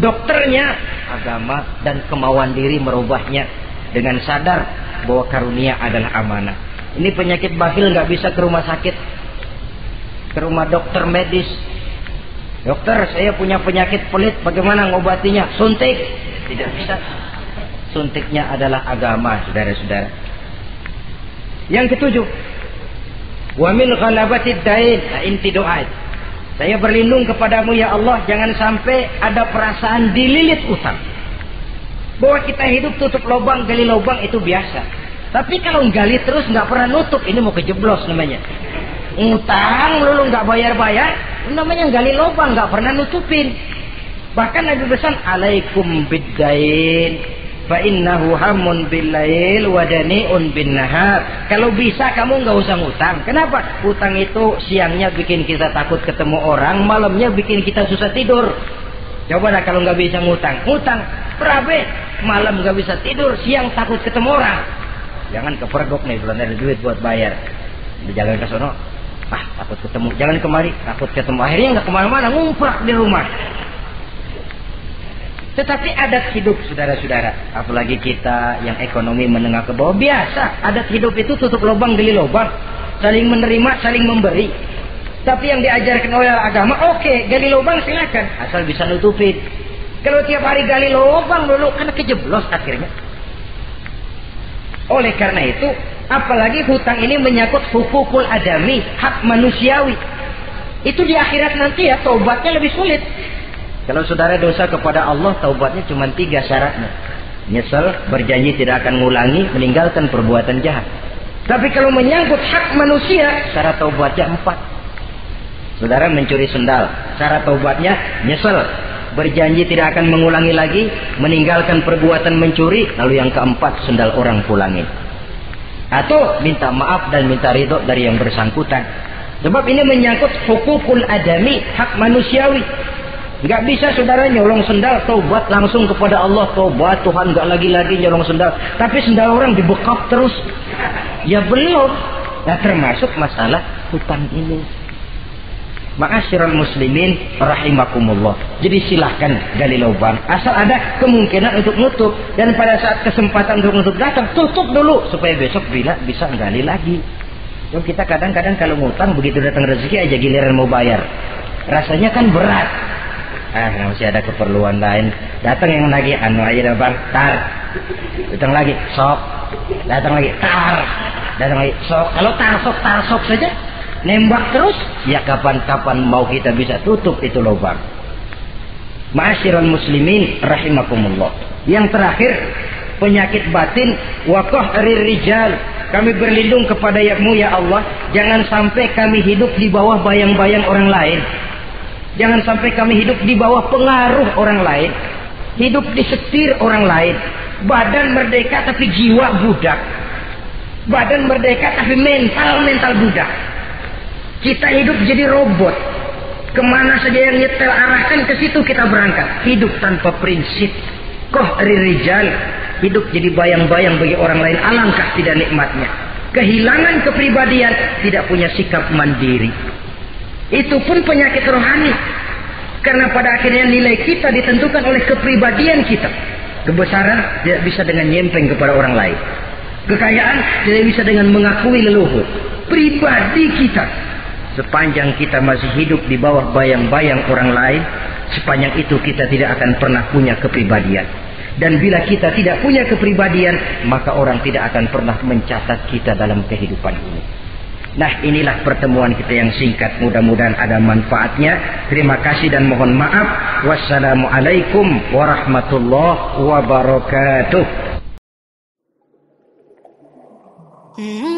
Dokternya agama dan kemauan diri merubahnya dengan sadar bahwa karunia adalah amanah. Ini penyakit bakhil nggak bisa ke rumah sakit, ke rumah dokter medis. Dokter, saya punya penyakit pelit, bagaimana ngobatinya? Suntik, tidak bisa. Suntiknya adalah agama, saudara-saudara. Yang ketujuh, wa min ghalabatid dain, nah, inti doa. Saya berlindung kepadamu ya Allah, jangan sampai ada perasaan dililit utang. Bahwa kita hidup tutup lubang, gali lubang itu biasa. Tapi kalau gali terus nggak pernah nutup, ini mau kejeblos namanya. Utang lulu nggak bayar-bayar, namanya gali lubang nggak pernah nutupin. Bahkan Nabi pesan alaikum biddain fa innahu hamun bil lail wa dani'un bin nahar. Kalau bisa kamu nggak usah ngutang. Kenapa? Utang itu siangnya bikin kita takut ketemu orang, malamnya bikin kita susah tidur. Coba lah kalau nggak bisa ngutang, ngutang berabe. Malam gak bisa tidur siang takut ketemu orang. Jangan kepergok nih belum ada duit buat bayar. Jangan ke sono ah takut ketemu. Jangan kemari takut ketemu. Akhirnya nggak ke mana-mana ngumprak di rumah. Tetapi adat hidup saudara-saudara. Apalagi kita yang ekonomi menengah ke bawah biasa. Adat hidup itu tutup lubang geli lubang. Saling menerima saling memberi tapi yang diajarkan oleh agama oke okay, gali lubang silakan asal bisa nutupin kalau tiap hari gali lubang dulu kan kejeblos akhirnya. Oleh karena itu, apalagi hutang ini menyangkut hukukul adami, hak manusiawi. Itu di akhirat nanti ya, taubatnya lebih sulit. Kalau saudara dosa kepada Allah, taubatnya cuma tiga syaratnya. Nyesel, berjanji tidak akan mengulangi, meninggalkan perbuatan jahat. Tapi kalau menyangkut hak manusia, syarat taubatnya empat. Saudara mencuri sendal, syarat taubatnya nyesel, berjanji tidak akan mengulangi lagi, meninggalkan perbuatan mencuri, lalu yang keempat sendal orang pulangi. Atau minta maaf dan minta ridho dari yang bersangkutan. Sebab ini menyangkut hukukul adami, hak manusiawi. Gak bisa saudara nyolong sendal, taubat langsung kepada Allah, taubat Tuhan gak lagi-lagi nyolong sendal. Tapi sendal orang dibekap terus. Ya belum. Nah termasuk masalah hutang ini. Ma'asyiral muslimin rahimakumullah. Jadi silahkan gali lubang. Asal ada kemungkinan untuk nutup. Dan pada saat kesempatan untuk nutup datang, tutup dulu. Supaya besok bila bisa gali lagi. Jadi kita kadang-kadang kalau ngutang begitu datang rezeki aja giliran mau bayar. Rasanya kan berat. Ah, masih ada keperluan lain. Datang yang lagi, anu aja bang, tar. Datang lagi, sok. Datang lagi, tar. Datang lagi, sok. Kalau tar sok, tar sok saja, nembak terus ya kapan-kapan mau kita bisa tutup itu lubang. Ma'asyiral muslimin rahimakumullah. Yang terakhir penyakit batin wakoh rijal. Kami berlindung kepada yakmu ya Allah. Jangan sampai kami hidup di bawah bayang-bayang orang lain. Jangan sampai kami hidup di bawah pengaruh orang lain. Hidup di setir orang lain. Badan merdeka tapi jiwa budak. Badan merdeka tapi mental mental budak kita hidup jadi robot. Ke mana saja yang nyetel arahkan ke situ kita berangkat. Hidup tanpa prinsip. Koh rijal. Hidup jadi bayang-bayang bagi orang lain. Alangkah tidak nikmatnya. Kehilangan kepribadian. Tidak punya sikap mandiri. Itu pun penyakit rohani. Karena pada akhirnya nilai kita ditentukan oleh kepribadian kita. Kebesaran tidak bisa dengan nyempeng kepada orang lain. Kekayaan tidak bisa dengan mengakui leluhur. Pribadi kita Sepanjang kita masih hidup di bawah bayang-bayang orang lain, sepanjang itu kita tidak akan pernah punya kepribadian. Dan bila kita tidak punya kepribadian, maka orang tidak akan pernah mencatat kita dalam kehidupan ini. Nah inilah pertemuan kita yang singkat Mudah-mudahan ada manfaatnya Terima kasih dan mohon maaf Wassalamualaikum warahmatullahi wabarakatuh -hmm.